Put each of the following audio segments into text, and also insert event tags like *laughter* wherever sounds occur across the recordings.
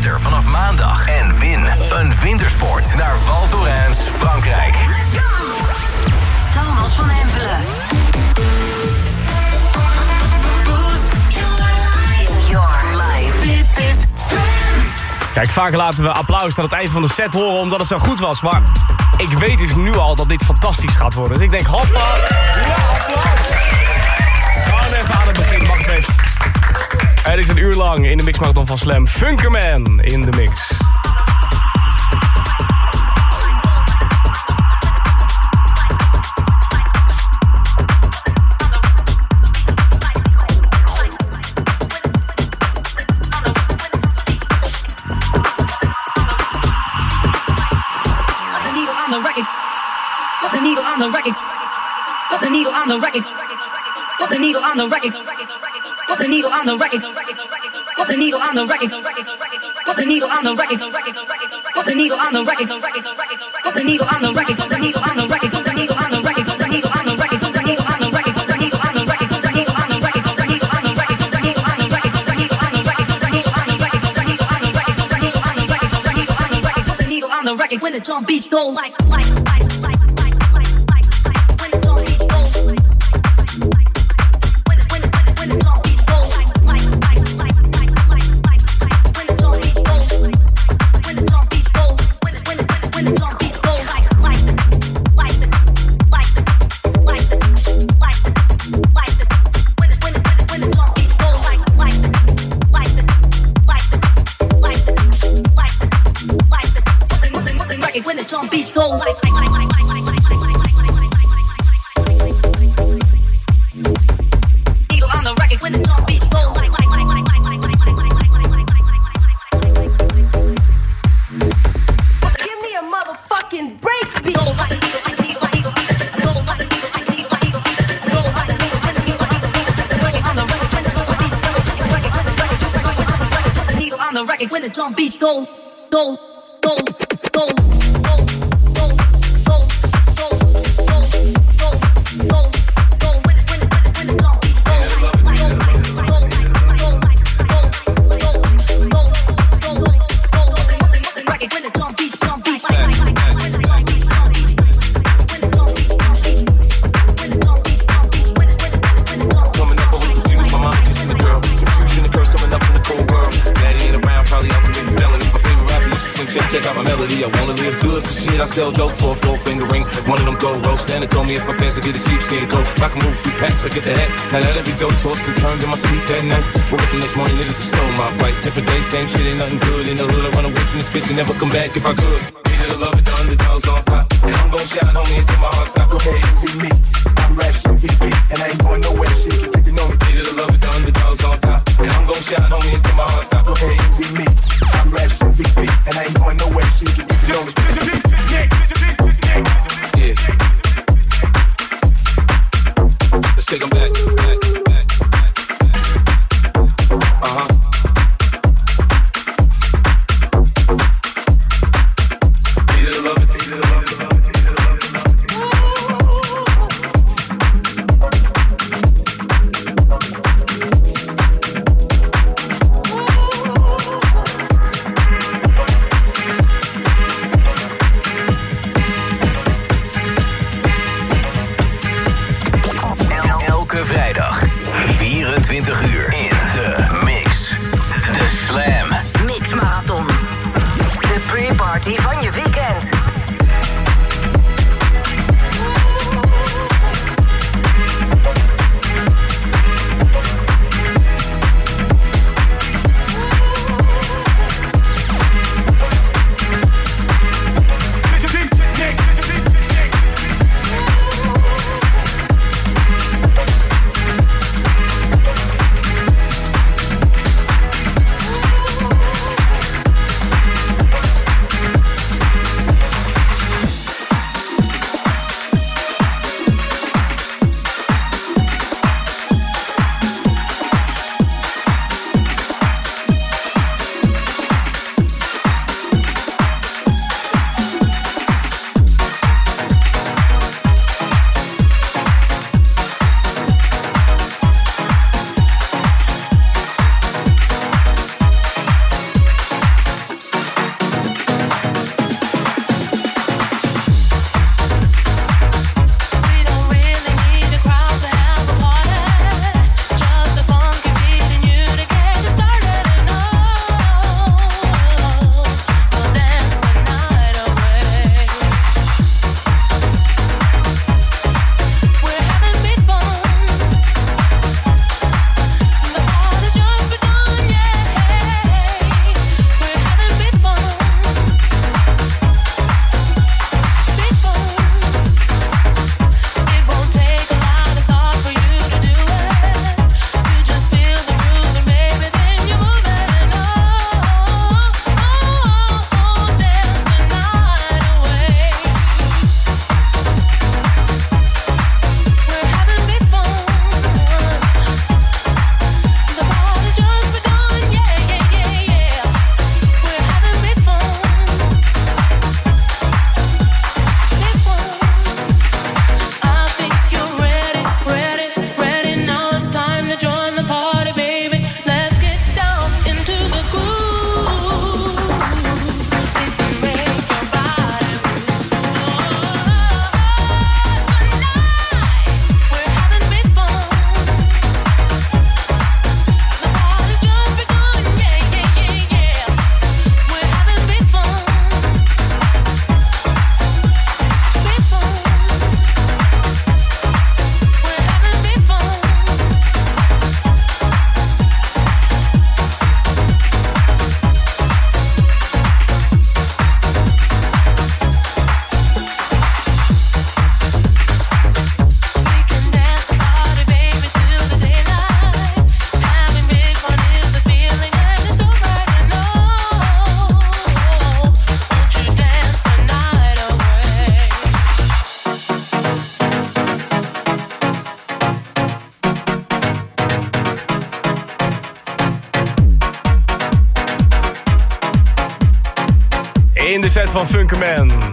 Vanaf maandag en win een wintersport naar Val Thorens, Frankrijk. Thomas van Empelen, Kijk, vaak laten we applaus aan het eind van de set horen omdat het zo goed was. Maar ik weet dus nu al dat dit fantastisch gaat worden. Dus ik denk, hoppa. Ja. Het is een uur lang in de mixmarathon van Slam. Funkerman in de mix. the record. Put the needle on the record. Put the needle on the record. Put the needle on the record. Put the needle on the record. Put the needle on the record. Put the needle on the record. Put the needle on the record. Put the needle on the record. Put the needle on the record. Put the needle on the record. Put the needle on the record. Put the needle on the record. Put the needle on the record. Put the needle on the record. Put the needle on the record. Put the needle on the record. Put the needle on the record. Put the needle on the record. Put the needle on the record. Put the needle on the record. When the drum beats go like like.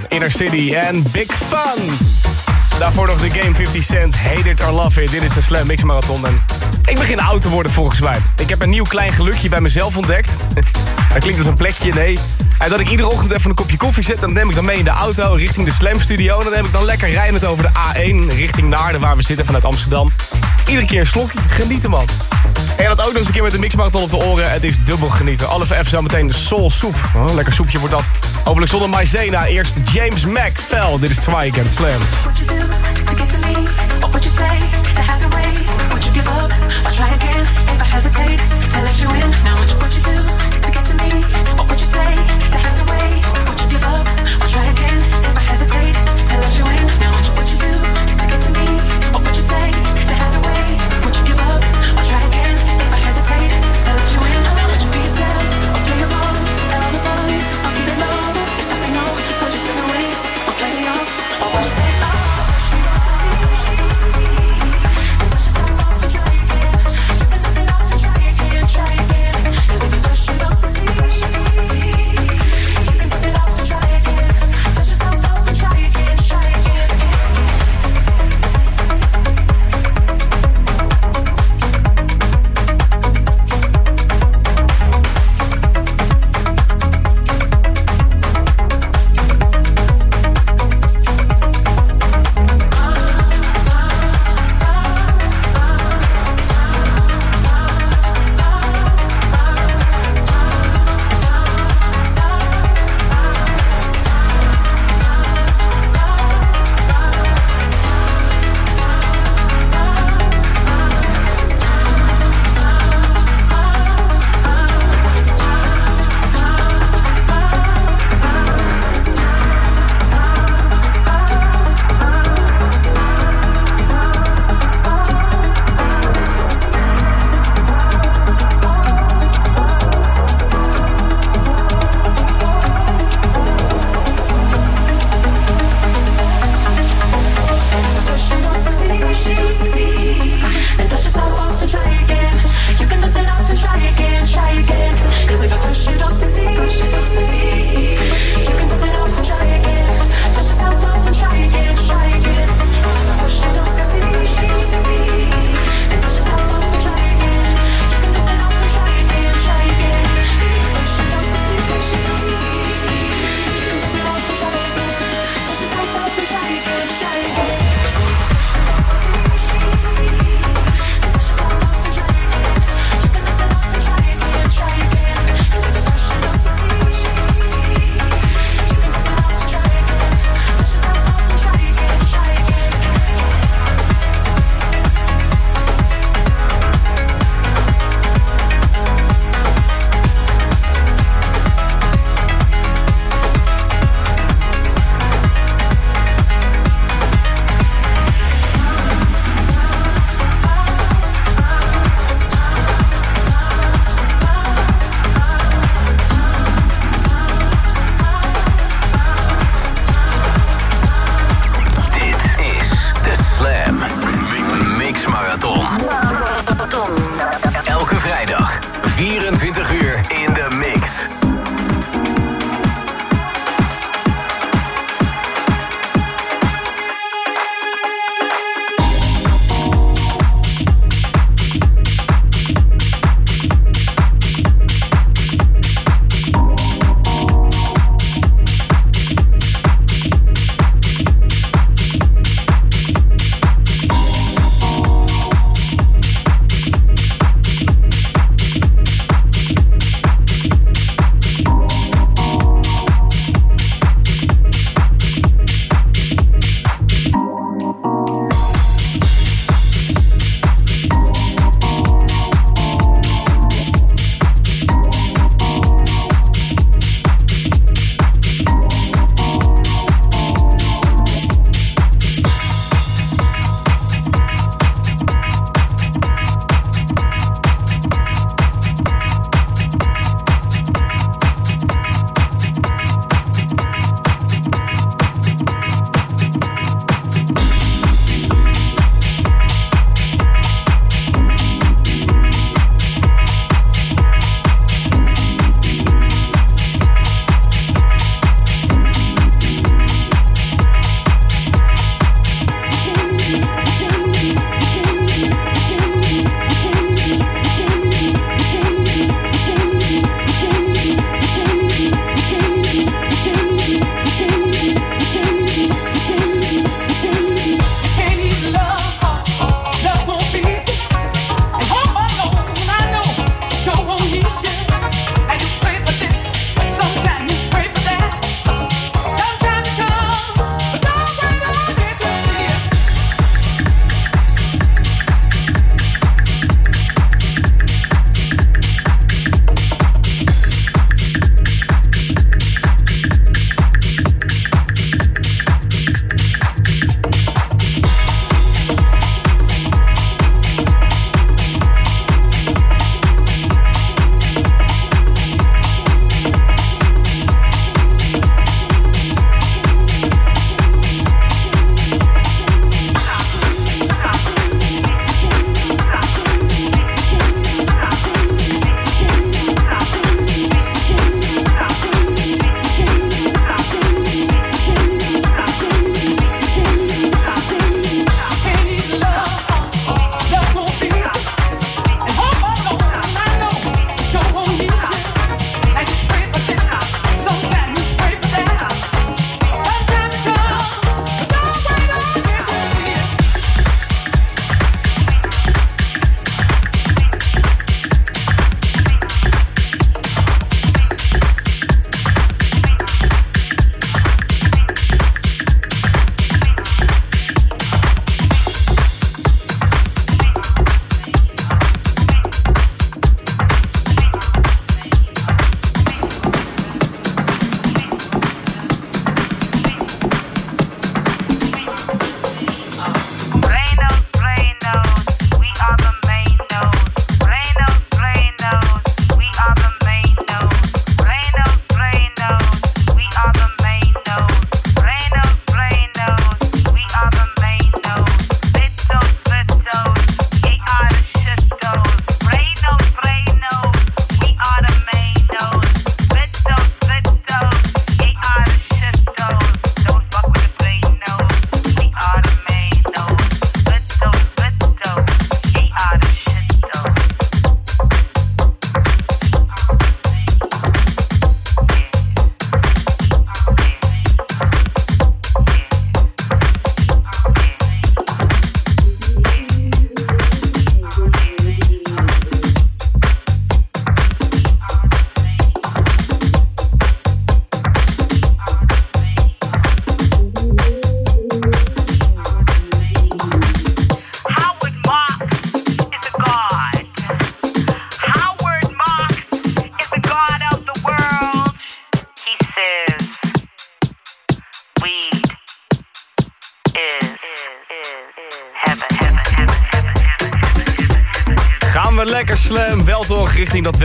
Inner City en Big Fun. Daarvoor nog de game 50 Cent, Hate It or Love It. Dit is de Slam Mix Marathon en ik begin oud te worden volgens mij. Ik heb een nieuw klein gelukje bij mezelf ontdekt. *laughs* Dat klinkt als een plekje, nee. En dat ik iedere ochtend even een kopje koffie zet... dan neem ik dan mee in de auto richting de Slam Studio... en dan neem ik dan lekker rijdend over de A1 richting Naarden... waar we zitten vanuit Amsterdam. Iedere keer een slokje, genieten man. En dat ook nog eens een keer met de mixmarathon op de oren. Het is dubbel genieten. Alles even zo meteen de soul soep. Oh, lekker soepje wordt dat. Hopelijk zonder maizena. Eerst James Mac Fell. Dit is Try Again Slam.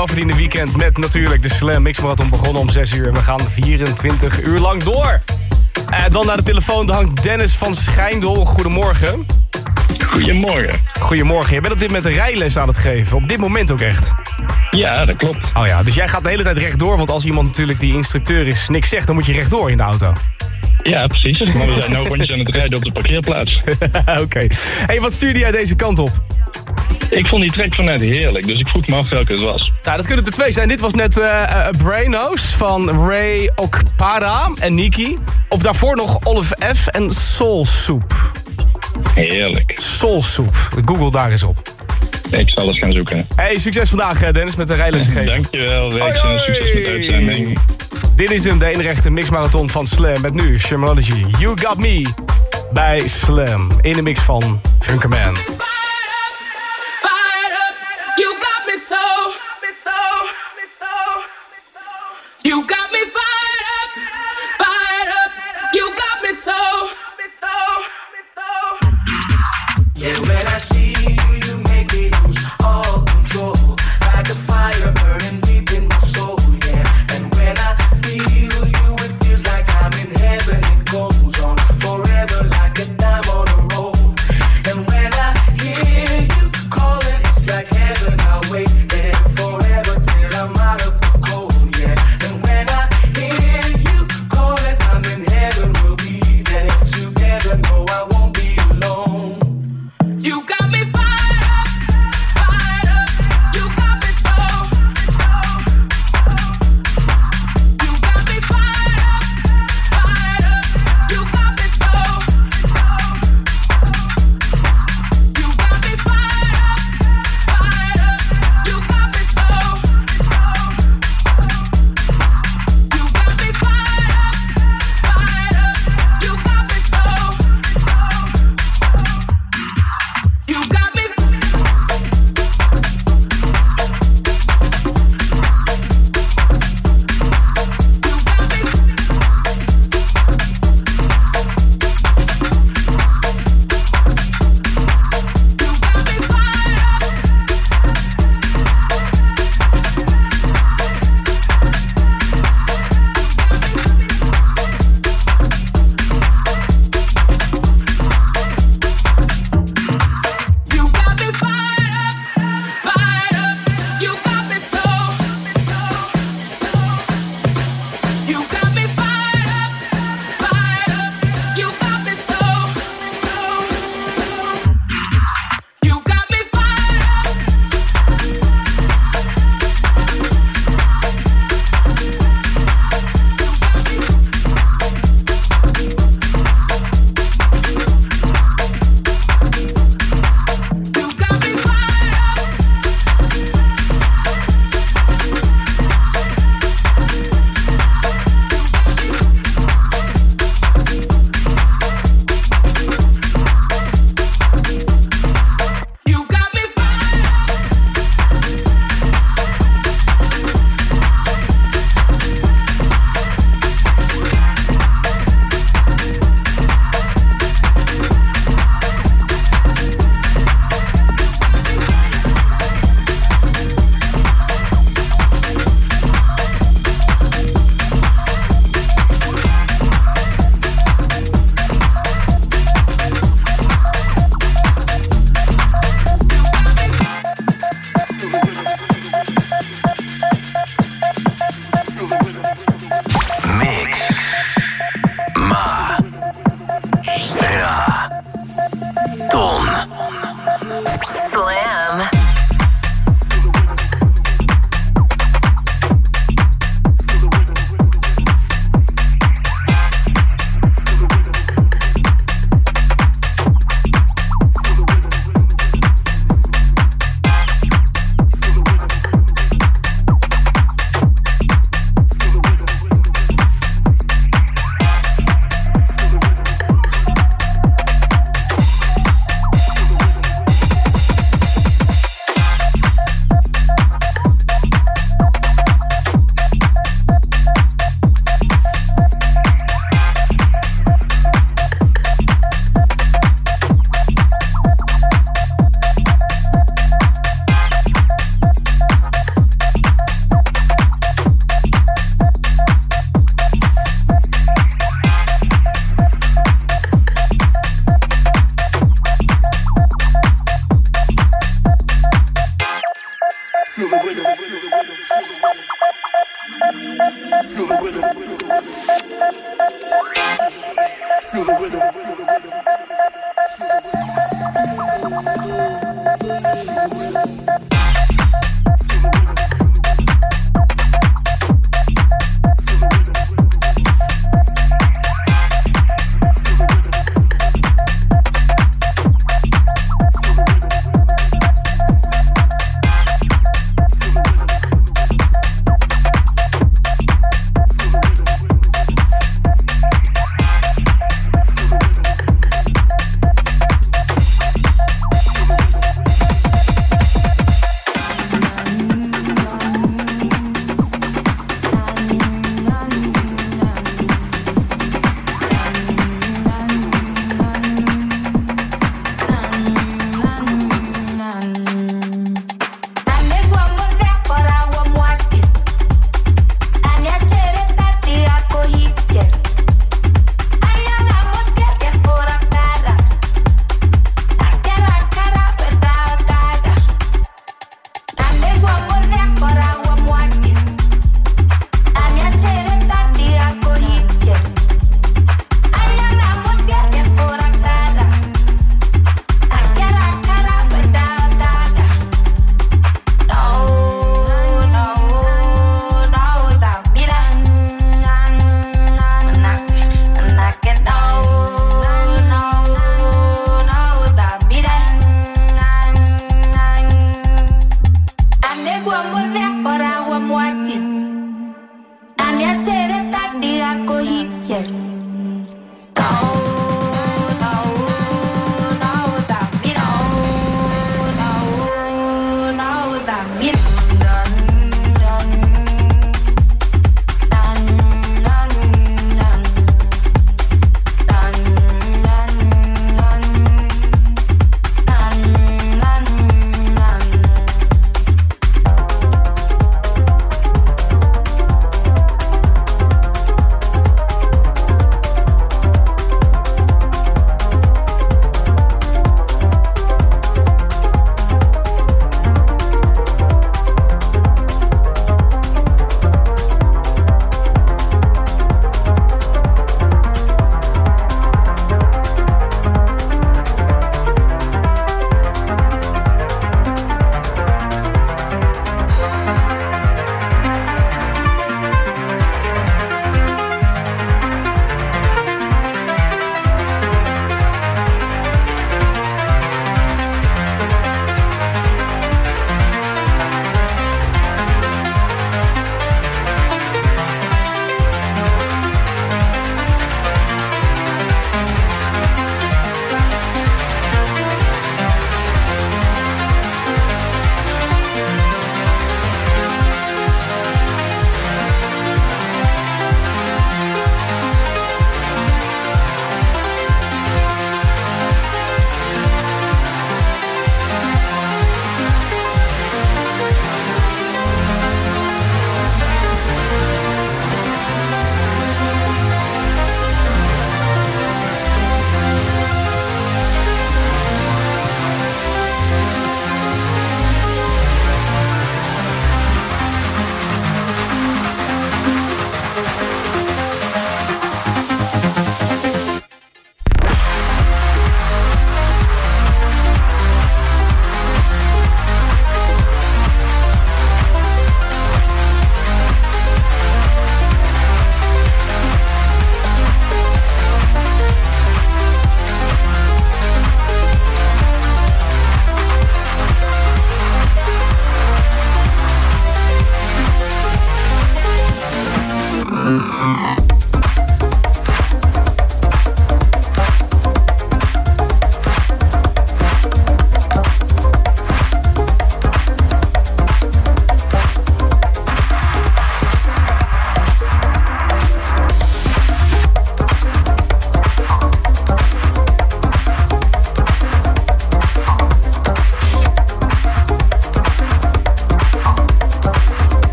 Welverdiende weekend met natuurlijk de Slam Mix Marathon begonnen om 6 uur. En we gaan 24 uur lang door. Eh, dan naar de telefoon, daar hangt Dennis van Schijndel. Goedemorgen. Goedemorgen. Goedemorgen, je bent op dit moment een rijles aan het geven. Op dit moment ook echt. Ja, dat klopt. Oh ja, dus jij gaat de hele tijd rechtdoor. Want als iemand natuurlijk die instructeur is niks zegt, dan moet je rechtdoor in de auto. Ja, precies. Maar we zijn nu rondjes aan het rijden op de parkeerplaats. *laughs* Oké. hey, wat stuurde jij deze kant op? *laughs* Ik vond die track van net heerlijk, dus ik vroeg me af welke het was. Nou, dat kunnen er twee zijn. Dit was net eh eh, Brainos van Ray Okpara en Niki. Of daarvoor nog Olive F en Soul Soup. Heerlijk. Soul Soup. Google daar eens op. Ik zal eens gaan zoeken. Hey, succes vandaag eh, Dennis met de rijlessen geven. *laughs* Dankjewel, Wees en succes met de uitzending. Dit is hem, de enige mixmarathon van Slam. Met nu Shermanology. You Got Me bij Slam. In de mix van Funkerman.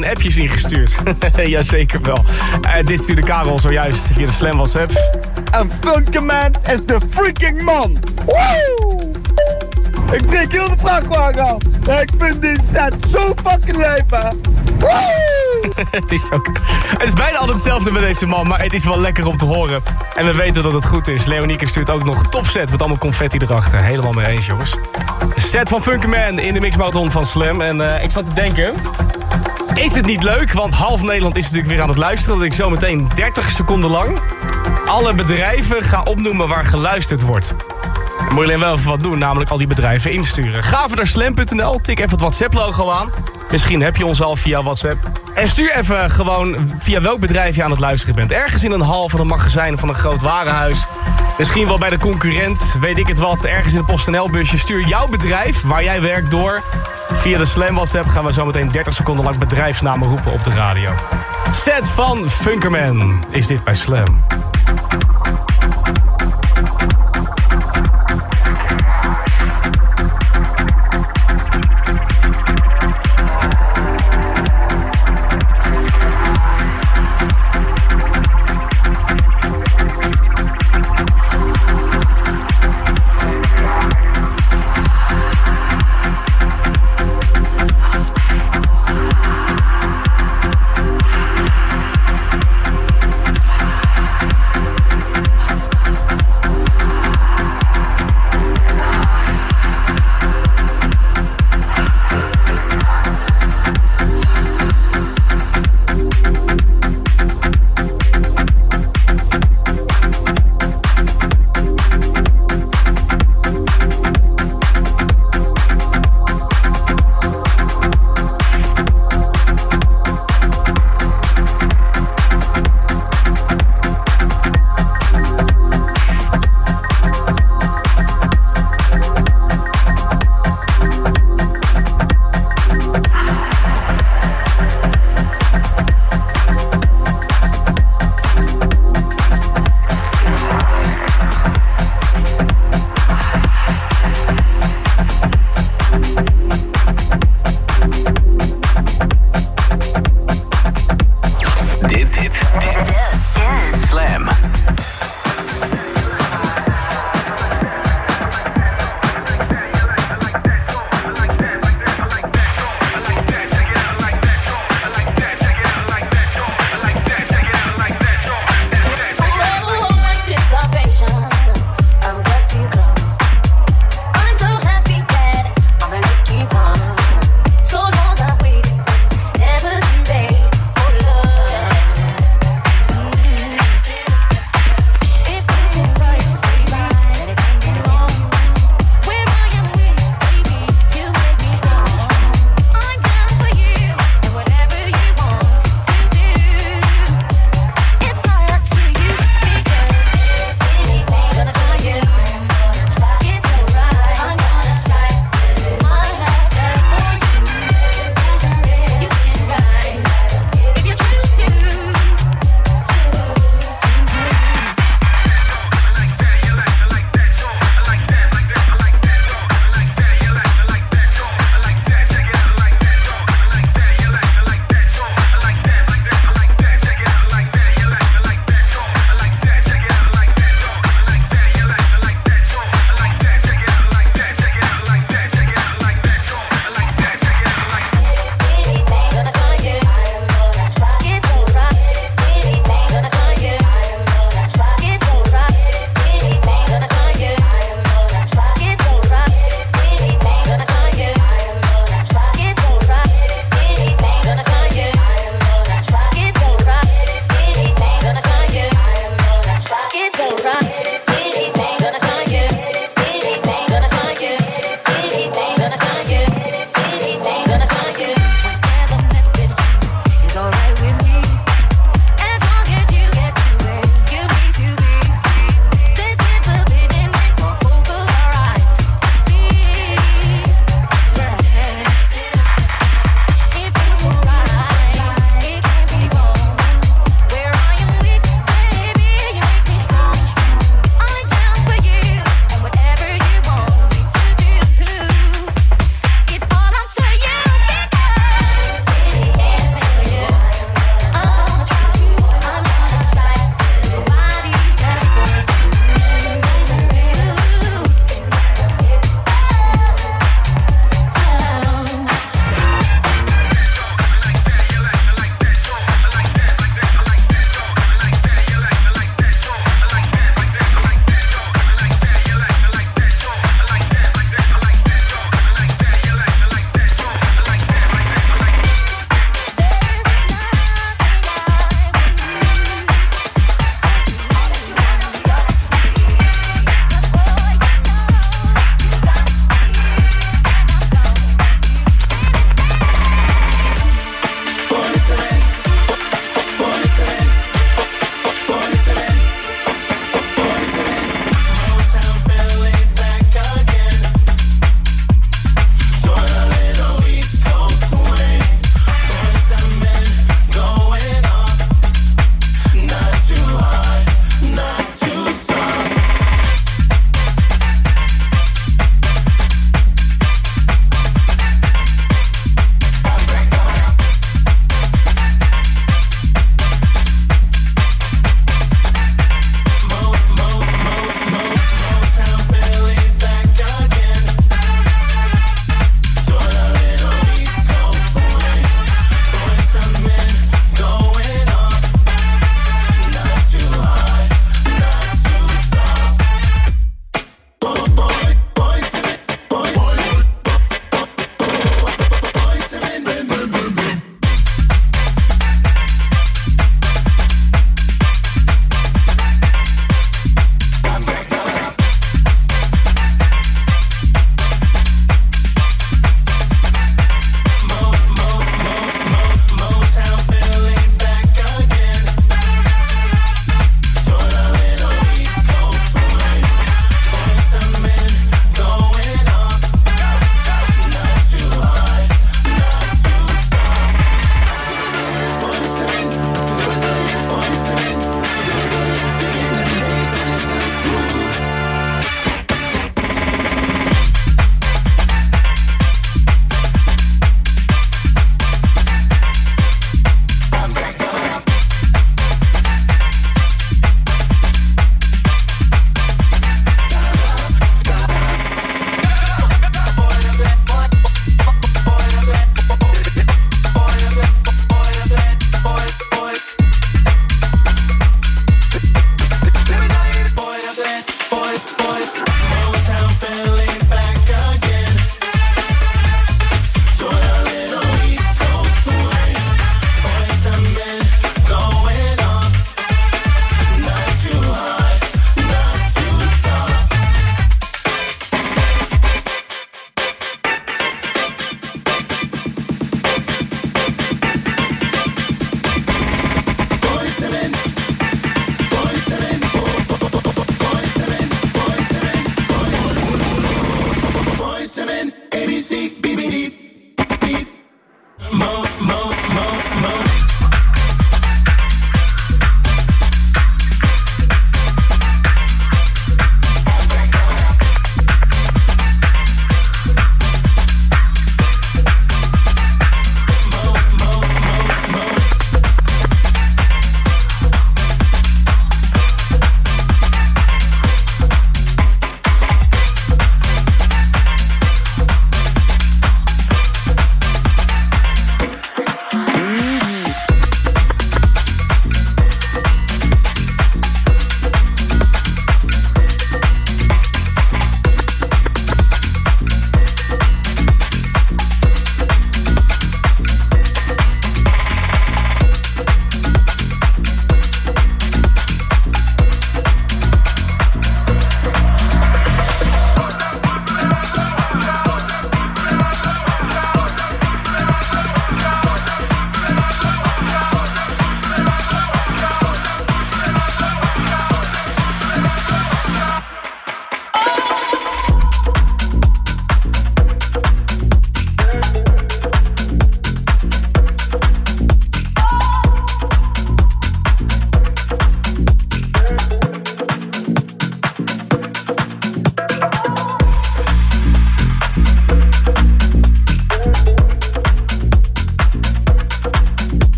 Geen appjes ingestuurd? *laughs* Jazeker wel. Eh, dit stuurde Karel zojuist via de Slam WhatsApp. En Funkerman is de freaking man. Woe! Ik breek heel de vrachtwagen af. Ik vind dit set zo fucking lijp, hè. *laughs* Het, is ook, het is bijna altijd hetzelfde met deze man, maar het is wel lekker om te horen. En we weten dat het goed is. Leonieke stuurt ook nog topset met allemaal confetti erachter. Helemaal mee eens, jongens. Set van Funkerman in de mixmarathon van Slam. En eh, ik zat te denken... Is het niet leuk? Want half Nederland is natuurlijk weer aan het luisteren... dat ik zo meteen 30 seconden lang... alle bedrijven ga opnoemen waar geluisterd wordt. Dan moet je alleen wel even wat doen, namelijk al die bedrijven insturen. Ga even naar slam.nl, tik even het WhatsApp-logo aan. Misschien heb je ons al via WhatsApp. En stuur even gewoon via welk bedrijf je aan het luisteren bent. Ergens in een hal van een magazijn van een groot warenhuis. Misschien wel bij de concurrent, weet ik het wat. Ergens in een PostNL-busje. Stuur jouw bedrijf waar jij werkt door. Via de Slam WhatsApp gaan we zo meteen 30 seconden lang bedrijfsnamen roepen op de radio. Set van Funkerman is dit bij Slam.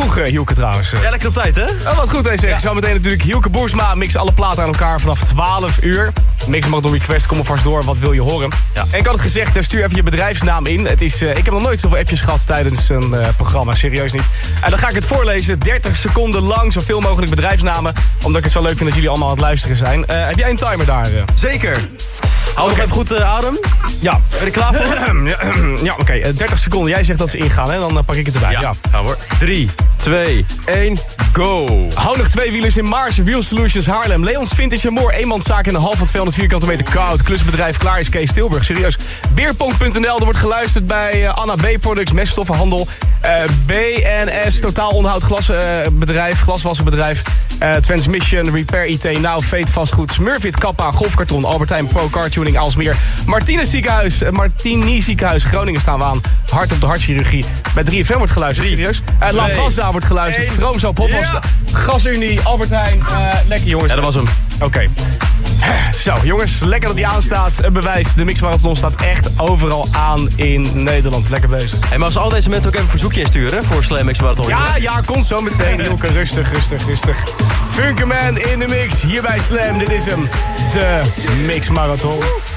Vroeg, eh, Hielke, trouwens. Ja, lekker op tijd, hè? Oh, wat goed, hè, zeg. Zometeen natuurlijk Hielke Boersma. Mix alle platen aan elkaar vanaf 12 uur. Mix mag door request, kom er vast door. Wat wil je horen? Ja. En ik had het gezegd, eh, stuur even je bedrijfsnaam in. Het is, eh, ik heb nog nooit zoveel appjes gehad tijdens een programma. Serieus niet. En dan ga ik het voorlezen. 30 seconden lang, zoveel mogelijk bedrijfsnamen. Omdat ik het zo leuk vind dat jullie allemaal aan het luisteren zijn. Heb jij een timer daar? Zeker. Hou nog even goed eh, adem. Ja. Ben je klaar voor? *clears throat* *clears throat* ja, oké. eh, 30 seconden. Jij zegt dat ze ingaan, hè? Dan eh, pak ik het erbij. Ja. gaan we hoor. 3, 2, 1, go. Hou nog twee wielers in Mars, Wheel Solutions Haarlem. Leons Vintage More, eenmanszaak in de hal van 200 vierkante meter koud. Klusbedrijf Klaar is Kees Tilburg, serieus. Beerpong.nl, er wordt geluisterd bij eh, Anna B Products, meststoffenhandel. Eh, BNS, totaal onderhoud glasbedrijf, glaswassenbedrijf. eh, Transmission, Repair IT, Now, Fate Vastgoed, Smurfit, Kappa, Golfkarton, Albertijn, Pro Car Tuning, Alsmeer. Martinez Ziekenhuis, Martini Ziekenhuis, Groningen staan we aan. Hart op de hartchirurgie. Bij 3FM wordt geluisterd, serieus. Uh, La twee, Wordt geluisterd, Hofwas, Ja. Gasunie, Albertijn. eh, lekker jongens. Ja, dat was hem. Oké. *laughs* Zo, jongens, lekker dat die aanstaat. Een bewijs, de Mixmarathon staat echt overal aan in Nederland. Lekker bezig. Hey, maar als al deze mensen ook even een verzoekje insturen voor Slam X Marathon. Ja, ja, komt zo meteen. *laughs* Rustig, rustig, rustig. Funkerman in de mix, hier bij Slam. Dit is hem, de Mixmarathon. Now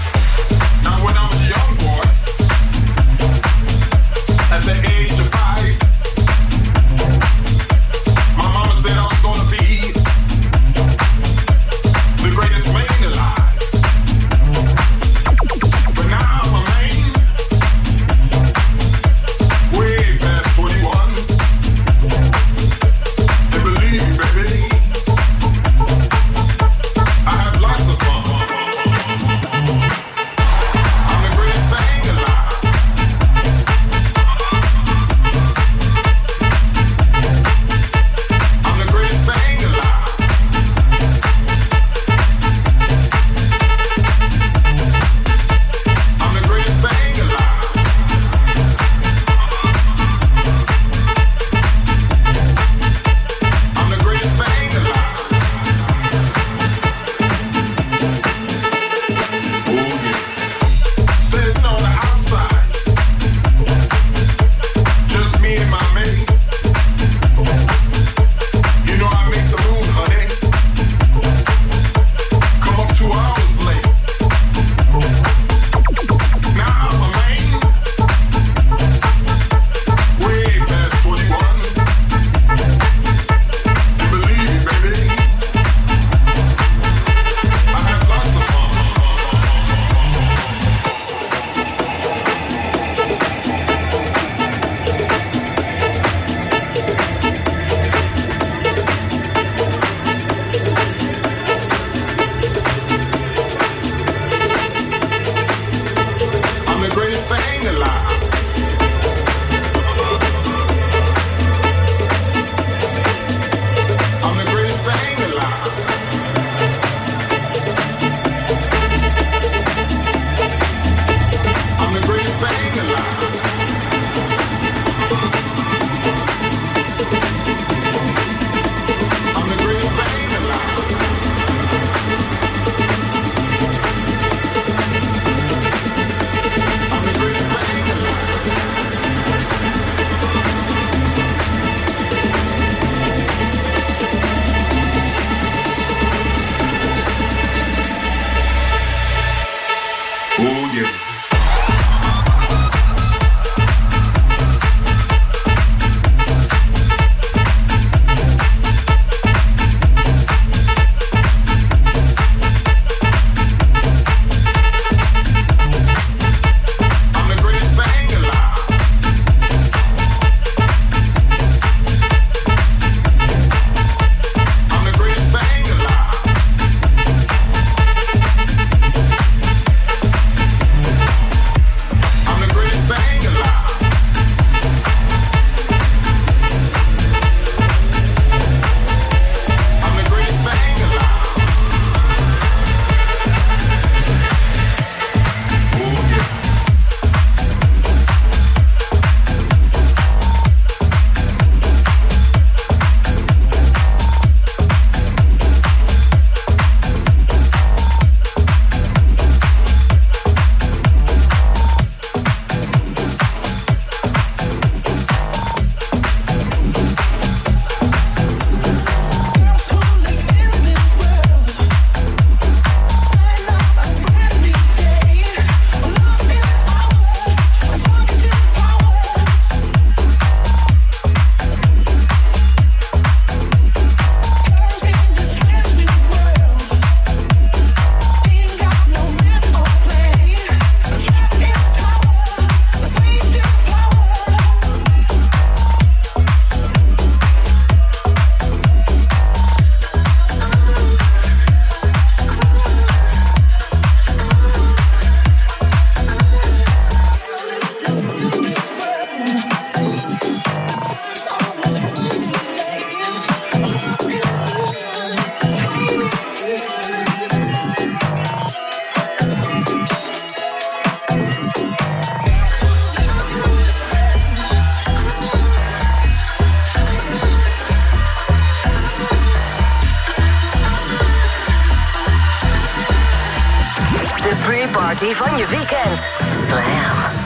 pre-party van je weekend. Slam.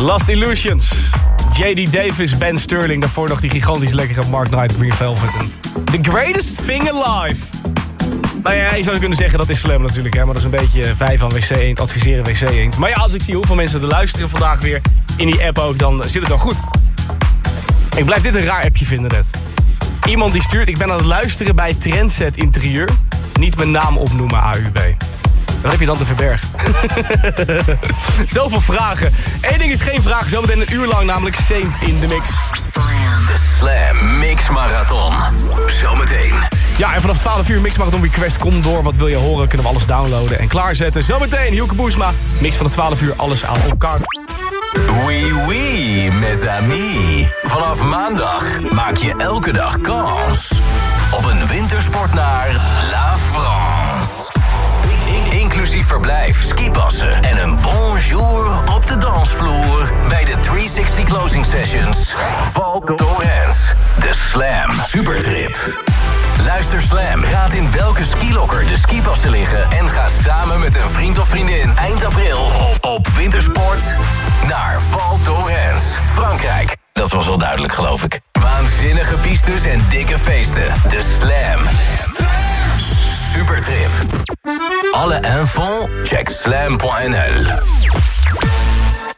Lost Illusions. J.D. Davis, Ben Sterling. Daarvoor nog die gigantisch lekkere Mark Knight, Green Velvet. The greatest thing alive. Nou ja, je zou kunnen zeggen dat is slam natuurlijk, hè, maar dat is een beetje vijf aan wc eend, adviseren wc eend. Maar ja, als ik zie hoeveel mensen er luisteren vandaag weer in die app ook, dan zit het wel goed. Ik blijf dit een raar appje vinden net. Iemand die stuurt, ik ben aan het luisteren bij Trendset Interieur. Niet mijn naam opnoemen, AUB. Wat heb je dan te verbergen? *laughs* Zoveel vragen. Eén ding is geen vraag, zometeen een uur lang namelijk Saint in de mix. De Slam Mix Marathon. Zometeen. Ja, en vanaf 12 uur Mix Marathon Request. Kom door, wat wil je horen? Kunnen we alles downloaden en klaarzetten. Zometeen Hielke Boesma. Mix van de 12 uur, alles aan elkaar. Oui, oui, mes amis. Vanaf maandag maak je elke dag kans op een wintersport naar La France. Verblijf, skipassen en een bonjour op de dansvloer bij de 360 Closing Sessions. Val Thorens, de Slam Supertrip. Luister Slam, raad in welke skilokker de skipassen liggen... en ga samen met een vriend of vriendin eind april op, op wintersport naar Val Thorens, Frankrijk. Dat was wel duidelijk, geloof ik. Waanzinnige pistes en dikke feesten. De Slam. Supertrip. Alle info, check slam.nl.